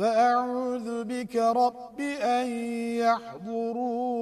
وأعوذ بك رب أن يحضرون